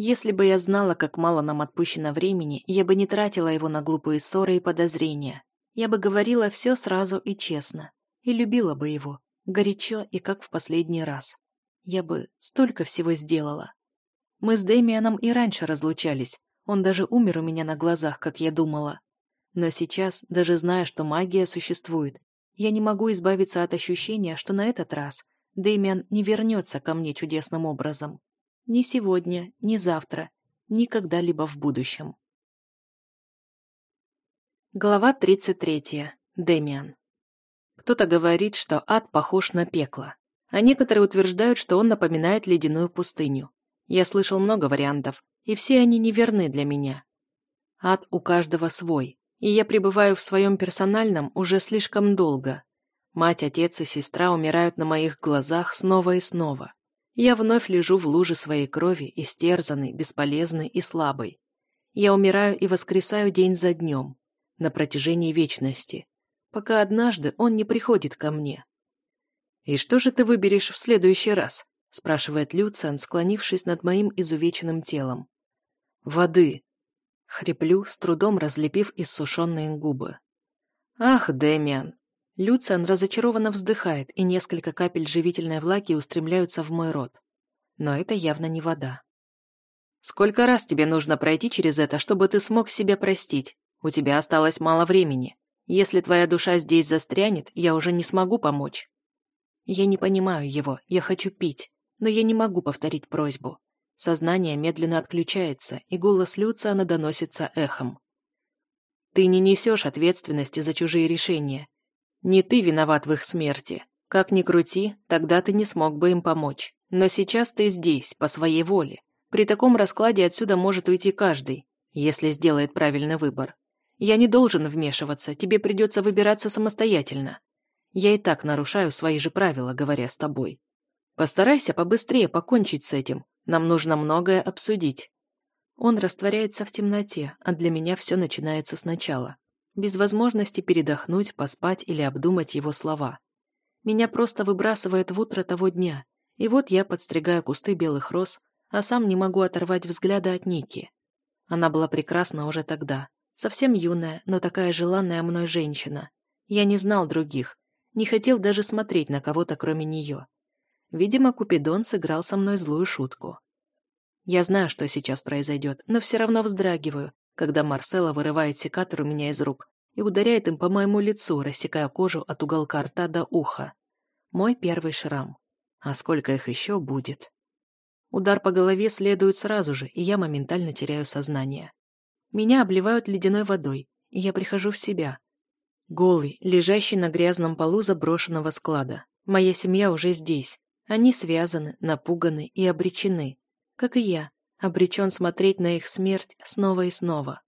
Если бы я знала, как мало нам отпущено времени, я бы не тратила его на глупые ссоры и подозрения. Я бы говорила все сразу и честно. И любила бы его. Горячо и как в последний раз. Я бы столько всего сделала. Мы с Дэмианом и раньше разлучались. Он даже умер у меня на глазах, как я думала. Но сейчас, даже зная, что магия существует, я не могу избавиться от ощущения, что на этот раз Дэмиан не вернется ко мне чудесным образом. Ни сегодня, ни завтра, ни когда-либо в будущем. Глава 33. Дэмиан. Кто-то говорит, что ад похож на пекло, а некоторые утверждают, что он напоминает ледяную пустыню. Я слышал много вариантов, и все они неверны для меня. Ад у каждого свой, и я пребываю в своем персональном уже слишком долго. Мать, отец и сестра умирают на моих глазах снова и снова. Я вновь лежу в луже своей крови, истерзанной, бесполезной и слабой. Я умираю и воскресаю день за днем, на протяжении вечности, пока однажды он не приходит ко мне. «И что же ты выберешь в следующий раз?» спрашивает Люциан, склонившись над моим изувеченным телом. «Воды», Хриплю, с трудом разлепив иссушенные губы. «Ах, Дэмиан!» Люциан разочарованно вздыхает, и несколько капель живительной влаги устремляются в мой рот. Но это явно не вода. «Сколько раз тебе нужно пройти через это, чтобы ты смог себя простить? У тебя осталось мало времени. Если твоя душа здесь застрянет, я уже не смогу помочь». Я не понимаю его, я хочу пить, но я не могу повторить просьбу. Сознание медленно отключается, и голос Люциана доносится эхом. «Ты не несешь ответственности за чужие решения. Не ты виноват в их смерти. Как ни крути, тогда ты не смог бы им помочь. Но сейчас ты здесь, по своей воле. При таком раскладе отсюда может уйти каждый, если сделает правильный выбор. Я не должен вмешиваться, тебе придется выбираться самостоятельно. Я и так нарушаю свои же правила, говоря с тобой. Постарайся побыстрее покончить с этим, нам нужно многое обсудить. Он растворяется в темноте, а для меня все начинается сначала. Без возможности передохнуть, поспать или обдумать его слова. Меня просто выбрасывает в утро того дня, и вот я подстригаю кусты белых роз, а сам не могу оторвать взгляда от Ники. Она была прекрасна уже тогда, совсем юная, но такая желанная мной женщина. Я не знал других, не хотел даже смотреть на кого-то кроме нее. Видимо, Купидон сыграл со мной злую шутку. Я знаю, что сейчас произойдет, но все равно вздрагиваю, когда Марсела вырывает секатор у меня из рук и ударяет им по моему лицу, рассекая кожу от уголка рта до уха. Мой первый шрам. А сколько их еще будет? Удар по голове следует сразу же, и я моментально теряю сознание. Меня обливают ледяной водой, и я прихожу в себя. Голый, лежащий на грязном полу заброшенного склада. Моя семья уже здесь, они связаны, напуганы и обречены, как и я, обречен смотреть на их смерть снова и снова.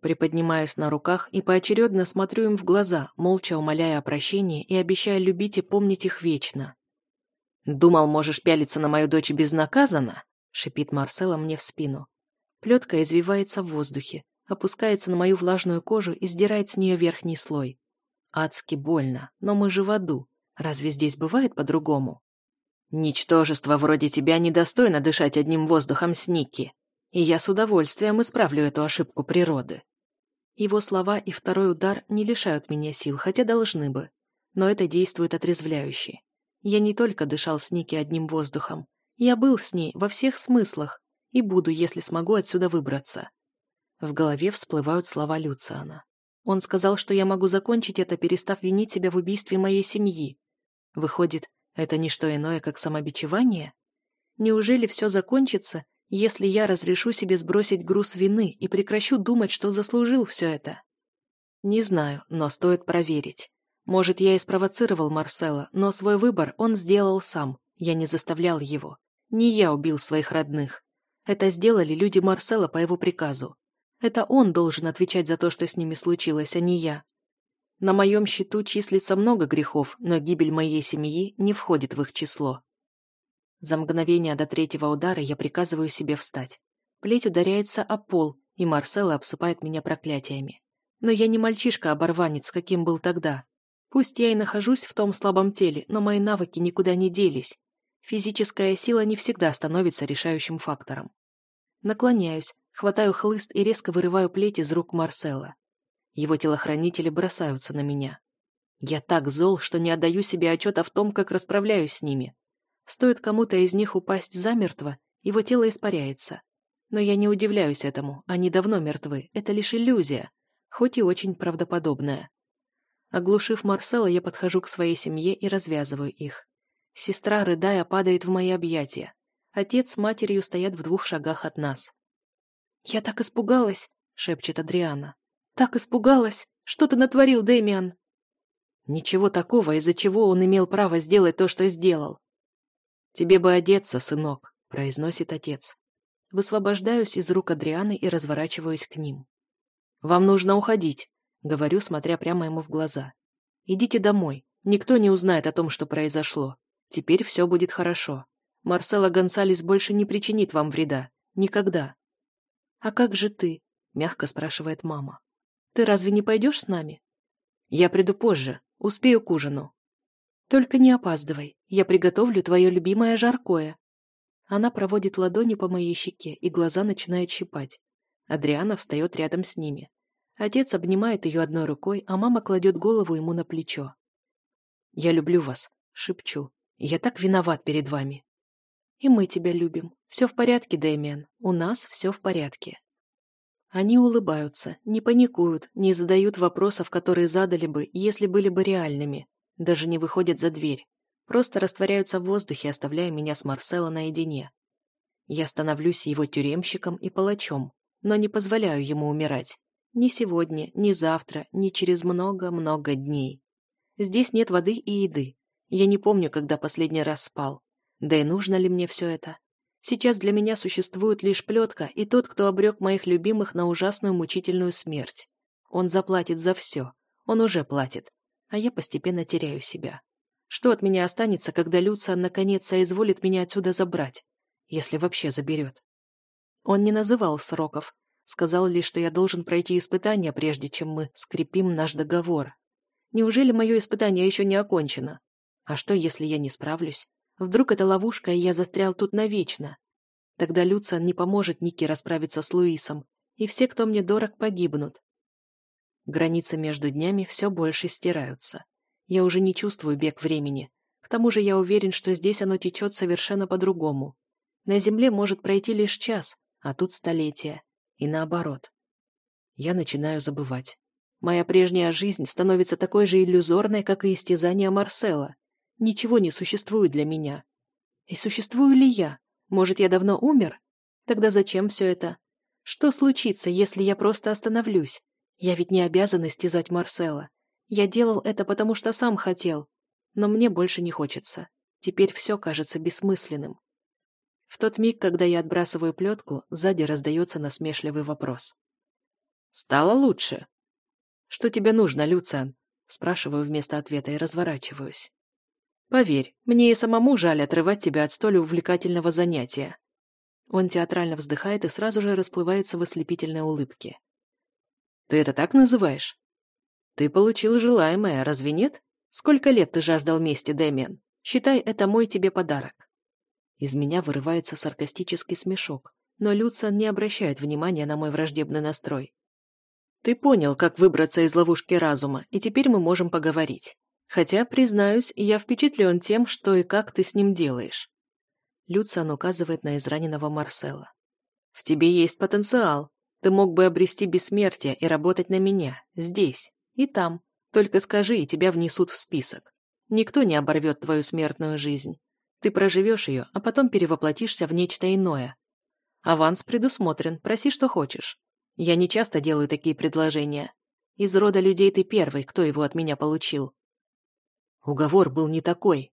Приподнимаюсь на руках и поочередно смотрю им в глаза, молча умоляя о прощении и обещая любить и помнить их вечно. «Думал, можешь пялиться на мою дочь безнаказанно?» — шипит Марсела мне в спину. Плетка извивается в воздухе, опускается на мою влажную кожу и сдирает с нее верхний слой. Адски больно, но мы же в аду. Разве здесь бывает по-другому? Ничтожество вроде тебя недостойно дышать одним воздухом с Никки, и я с удовольствием исправлю эту ошибку природы. Его слова и второй удар не лишают меня сил, хотя должны бы, но это действует отрезвляюще. Я не только дышал с Никки одним воздухом, я был с ней во всех смыслах и буду, если смогу отсюда выбраться. В голове всплывают слова Люциана. Он сказал, что я могу закончить это, перестав винить себя в убийстве моей семьи. Выходит, это не что иное, как самобичевание? Неужели все закончится, если я разрешу себе сбросить груз вины и прекращу думать, что заслужил все это? Не знаю, но стоит проверить. Может, я и спровоцировал Марсела, но свой выбор он сделал сам. Я не заставлял его. Не я убил своих родных. Это сделали люди Марсела по его приказу. Это он должен отвечать за то, что с ними случилось, а не я. На моем счету числится много грехов, но гибель моей семьи не входит в их число. За мгновение до третьего удара я приказываю себе встать. Плеть ударяется о пол, и Марсела обсыпает меня проклятиями. Но я не мальчишка-оборванец, каким был тогда. Пусть я и нахожусь в том слабом теле, но мои навыки никуда не делись. Физическая сила не всегда становится решающим фактором. Наклоняюсь, хватаю хлыст и резко вырываю плеть из рук Марсела. Его телохранители бросаются на меня. Я так зол, что не отдаю себе отчета в том, как расправляюсь с ними. Стоит кому-то из них упасть замертво, его тело испаряется. Но я не удивляюсь этому, они давно мертвы, это лишь иллюзия, хоть и очень правдоподобная. Оглушив Марсела, я подхожу к своей семье и развязываю их. Сестра, рыдая, падает в мои объятия. Отец с матерью стоят в двух шагах от нас. «Я так испугалась!» — шепчет Адриана. «Так испугалась! Что ты натворил, Дэмиан?» Ничего такого, из-за чего он имел право сделать то, что сделал. «Тебе бы одеться, сынок», — произносит отец. Высвобождаюсь из рук Адрианы и разворачиваюсь к ним. «Вам нужно уходить», — говорю, смотря прямо ему в глаза. «Идите домой. Никто не узнает о том, что произошло. Теперь все будет хорошо. Марсела Гонсалес больше не причинит вам вреда. Никогда. «А как же ты?» — мягко спрашивает мама. «Ты разве не пойдешь с нами?» «Я приду позже. Успею к ужину». «Только не опаздывай. Я приготовлю твое любимое жаркое». Она проводит ладони по моей щеке, и глаза начинают щипать. Адриана встает рядом с ними. Отец обнимает ее одной рукой, а мама кладет голову ему на плечо. «Я люблю вас», — шепчу. «Я так виноват перед вами». И мы тебя любим. Все в порядке, Дэмиан. У нас все в порядке. Они улыбаются, не паникуют, не задают вопросов, которые задали бы, если были бы реальными. Даже не выходят за дверь. Просто растворяются в воздухе, оставляя меня с Марсело наедине. Я становлюсь его тюремщиком и палачом, но не позволяю ему умирать. Ни сегодня, ни завтра, ни через много-много дней. Здесь нет воды и еды. Я не помню, когда последний раз спал. Да и нужно ли мне все это? Сейчас для меня существует лишь плетка и тот, кто обрек моих любимых на ужасную мучительную смерть. Он заплатит за все. Он уже платит. А я постепенно теряю себя. Что от меня останется, когда Люциан наконец соизволит меня отсюда забрать? Если вообще заберет. Он не называл сроков. Сказал лишь, что я должен пройти испытание, прежде чем мы скрепим наш договор. Неужели мое испытание еще не окончено? А что, если я не справлюсь? Вдруг это ловушка, и я застрял тут навечно. Тогда Люциан не поможет Нике расправиться с Луисом, и все, кто мне дорог, погибнут. Границы между днями все больше стираются. Я уже не чувствую бег времени. К тому же я уверен, что здесь оно течет совершенно по-другому. На Земле может пройти лишь час, а тут столетие. И наоборот. Я начинаю забывать. Моя прежняя жизнь становится такой же иллюзорной, как и истязание Марсела. Ничего не существует для меня. И существую ли я? Может, я давно умер? Тогда зачем все это? Что случится, если я просто остановлюсь? Я ведь не обязан истязать Марсела. Я делал это, потому что сам хотел. Но мне больше не хочется. Теперь все кажется бессмысленным. В тот миг, когда я отбрасываю плетку, сзади раздается насмешливый вопрос. «Стало лучше?» «Что тебе нужно, Люциан?» Спрашиваю вместо ответа и разворачиваюсь. Поверь, мне и самому жаль отрывать тебя от столь увлекательного занятия. Он театрально вздыхает и сразу же расплывается в ослепительной улыбке. Ты это так называешь? Ты получил желаемое, разве нет? Сколько лет ты жаждал мести, Дэмиан? Считай, это мой тебе подарок. Из меня вырывается саркастический смешок, но Люциан не обращает внимания на мой враждебный настрой. Ты понял, как выбраться из ловушки разума, и теперь мы можем поговорить. Хотя, признаюсь, я впечатлен тем, что и как ты с ним делаешь. Люциан указывает на израненного Марсела. В тебе есть потенциал. Ты мог бы обрести бессмертие и работать на меня, здесь и там. Только скажи, и тебя внесут в список. Никто не оборвет твою смертную жизнь. Ты проживешь ее, а потом перевоплотишься в нечто иное. Аванс предусмотрен, проси, что хочешь. Я не часто делаю такие предложения. Из рода людей ты первый, кто его от меня получил. Уговор был не такой.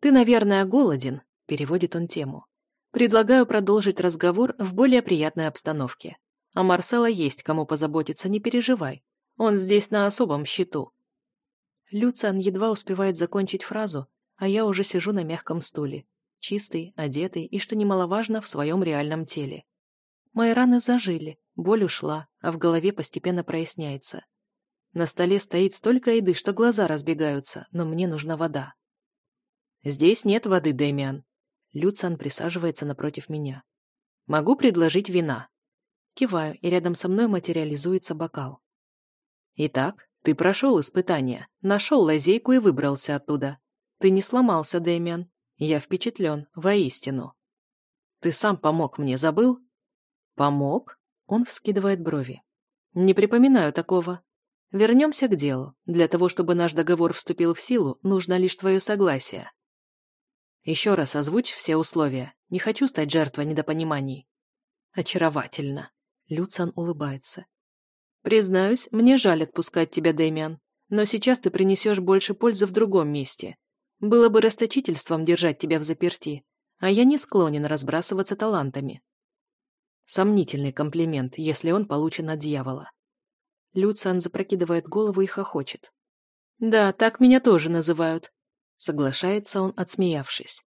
«Ты, наверное, голоден», — переводит он тему. «Предлагаю продолжить разговор в более приятной обстановке. А Марсела есть кому позаботиться, не переживай. Он здесь на особом счету». Люциан едва успевает закончить фразу, а я уже сижу на мягком стуле, чистый, одетый и, что немаловажно, в своем реальном теле. Мои раны зажили, боль ушла, а в голове постепенно проясняется. На столе стоит столько еды, что глаза разбегаются, но мне нужна вода. «Здесь нет воды, Дэмиан». Люциан присаживается напротив меня. Могу предложить вина. Киваю, и рядом со мной материализуется бокал. Итак, ты прошел испытание, нашел лазейку и выбрался оттуда. Ты не сломался, Дэмиан. Я впечатлен, воистину. Ты сам помог мне, забыл? Помог? Он вскидывает брови. Не припоминаю такого. Вернемся к делу. Для того, чтобы наш договор вступил в силу, нужно лишь твое согласие. Еще раз озвучь все условия. Не хочу стать жертвой недопониманий. Очаровательно. Люцан улыбается. Признаюсь, мне жаль отпускать тебя, Дэмиан, но сейчас ты принесешь больше пользы в другом месте. Было бы расточительством держать тебя в заперти, а я не склонен разбрасываться талантами. Сомнительный комплимент, если он получен от дьявола. Люциан запрокидывает голову и хохочет. «Да, так меня тоже называют», — соглашается он, отсмеявшись.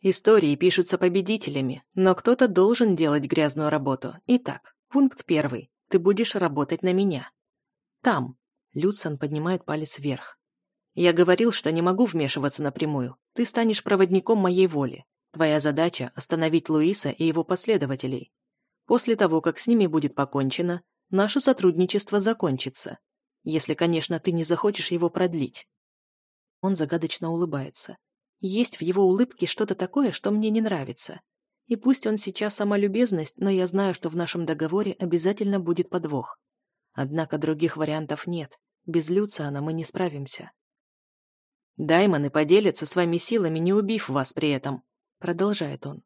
«Истории пишутся победителями, но кто-то должен делать грязную работу. Итак, пункт первый. Ты будешь работать на меня. Там». Люциан поднимает палец вверх. «Я говорил, что не могу вмешиваться напрямую. Ты станешь проводником моей воли. Твоя задача — остановить Луиса и его последователей. После того, как с ними будет покончено, наше сотрудничество закончится. Если, конечно, ты не захочешь его продлить. Он загадочно улыбается. Есть в его улыбке что-то такое, что мне не нравится. И пусть он сейчас сама любезность, но я знаю, что в нашем договоре обязательно будет подвох. Однако других вариантов нет. Без Люциана мы не справимся. Даймоны поделятся с вами силами, не убив вас при этом, продолжает он.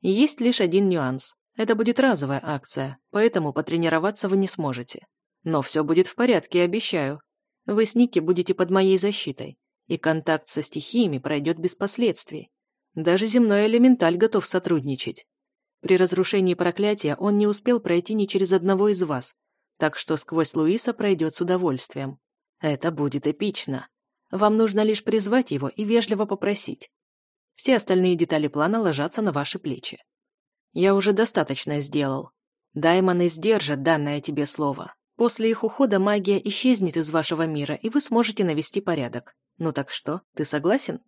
Есть лишь один нюанс. Это будет разовая акция, поэтому потренироваться вы не сможете. Но все будет в порядке, обещаю. Вы с Ники будете под моей защитой, и контакт со стихиями пройдет без последствий. Даже земной элементаль готов сотрудничать. При разрушении проклятия он не успел пройти ни через одного из вас, так что сквозь Луиса пройдет с удовольствием. Это будет эпично. Вам нужно лишь призвать его и вежливо попросить. Все остальные детали плана ложатся на ваши плечи. Я уже достаточно сделал. Даймоны сдержат данное тебе слово. После их ухода магия исчезнет из вашего мира, и вы сможете навести порядок. Ну так что, ты согласен?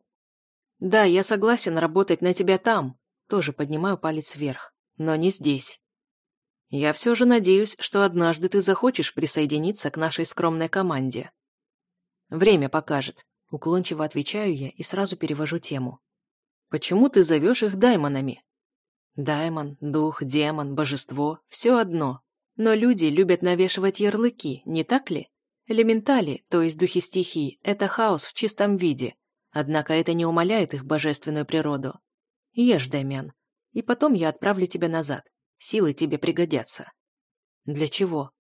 Да, я согласен работать на тебя там. Тоже поднимаю палец вверх. Но не здесь. Я все же надеюсь, что однажды ты захочешь присоединиться к нашей скромной команде. Время покажет. Уклончиво отвечаю я и сразу перевожу тему. Почему ты зовешь их даймонами? Даймон, дух, демон, божество – все одно. Но люди любят навешивать ярлыки, не так ли? Элементали, то есть духи стихий, это хаос в чистом виде. Однако это не умаляет их божественную природу. Ешь, Дэмиан, и потом я отправлю тебя назад. Силы тебе пригодятся. Для чего?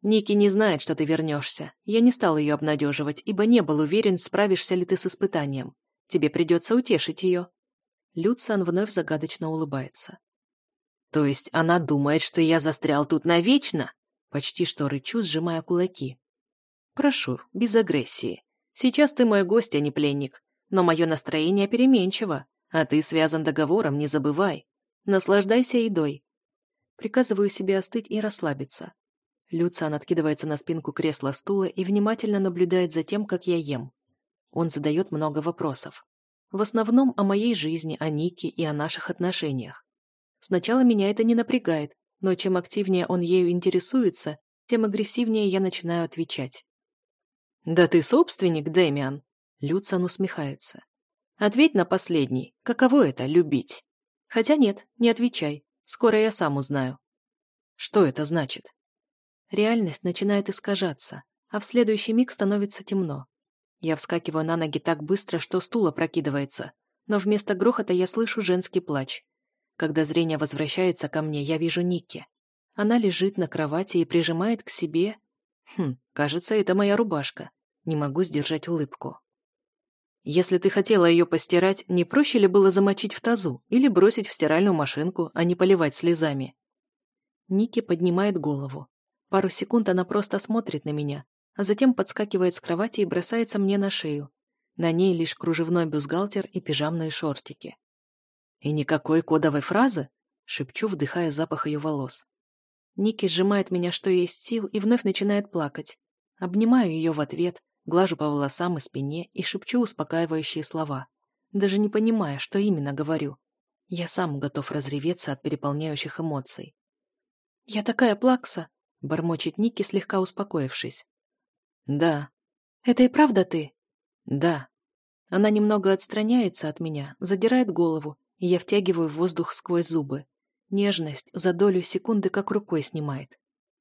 Ники не знает, что ты вернешься. Я не стал ее обнадеживать, ибо не был уверен, справишься ли ты с испытанием. Тебе придется утешить ее. Люциан вновь загадочно улыбается. «То есть она думает, что я застрял тут навечно?» Почти что рычу, сжимая кулаки. «Прошу, без агрессии. Сейчас ты мой гость, а не пленник. Но мое настроение переменчиво, а ты связан договором, не забывай. Наслаждайся едой». Приказываю себе остыть и расслабиться. Люциан откидывается на спинку кресла-стула и внимательно наблюдает за тем, как я ем. Он задает много вопросов. В основном о моей жизни, о Нике и о наших отношениях. Сначала меня это не напрягает, но чем активнее он ею интересуется, тем агрессивнее я начинаю отвечать. «Да ты собственник, Дэмиан!» Люцан усмехается. «Ответь на последний. Каково это — любить?» «Хотя нет, не отвечай. Скоро я сам узнаю». «Что это значит?» Реальность начинает искажаться, а в следующий миг становится темно. Я вскакиваю на ноги так быстро, что стул опрокидывается, но вместо грохота я слышу женский плач. Когда зрение возвращается ко мне, я вижу Никки. Она лежит на кровати и прижимает к себе... Хм, кажется, это моя рубашка. Не могу сдержать улыбку. Если ты хотела ее постирать, не проще ли было замочить в тазу или бросить в стиральную машинку, а не поливать слезами? Ники поднимает голову. Пару секунд она просто смотрит на меня, а затем подскакивает с кровати и бросается мне на шею. На ней лишь кружевной бюстгальтер и пижамные шортики. «И никакой кодовой фразы?» — шепчу, вдыхая запах ее волос. Ники сжимает меня, что есть сил, и вновь начинает плакать. Обнимаю ее в ответ, глажу по волосам и спине и шепчу успокаивающие слова, даже не понимая, что именно говорю. Я сам готов разреветься от переполняющих эмоций. «Я такая плакса!» — бормочет Ники, слегка успокоившись. «Да». «Это и правда ты?» «Да». Она немного отстраняется от меня, задирает голову, и я втягиваю воздух сквозь зубы. Нежность за долю секунды как рукой снимает.